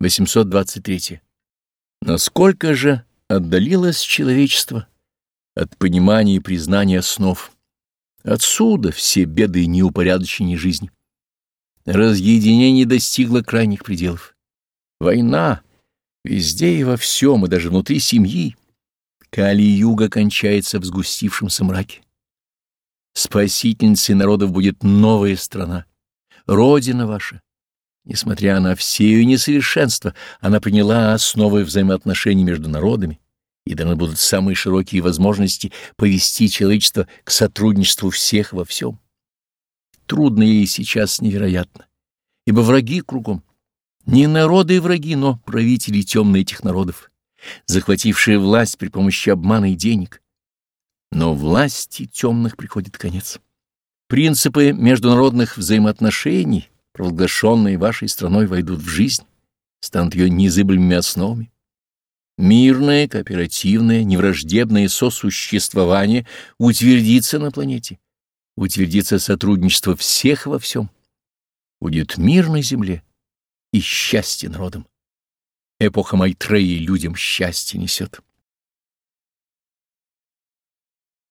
823. Насколько же отдалилось человечество от понимания и признания основ? Отсюда все беды и неупорядочения жизни. Разъединение достигло крайних пределов. Война везде и во всем, и даже внутри семьи. Кали-юга кончается в сгустившемся мраке. Спасительницей народов будет новая страна, Родина ваша. Несмотря на все ее несовершенства, она приняла основы взаимоотношений между народами, и даны будут самые широкие возможности повести человечество к сотрудничеству всех во всем. Трудно ей сейчас невероятно, ибо враги кругом. Не народы и враги, но правители темных этих народов, захватившие власть при помощи обмана и денег. Но власти темных приходит конец. Принципы международных взаимоотношений, провозглашенные вашей страной, войдут в жизнь, станут ее незыблемыми основами. Мирное, кооперативное, невраждебное сосуществование утвердится на планете, утвердится сотрудничество всех во всем. Будет мир на земле и счастье народам. Эпоха Майтреи людям счастье несет.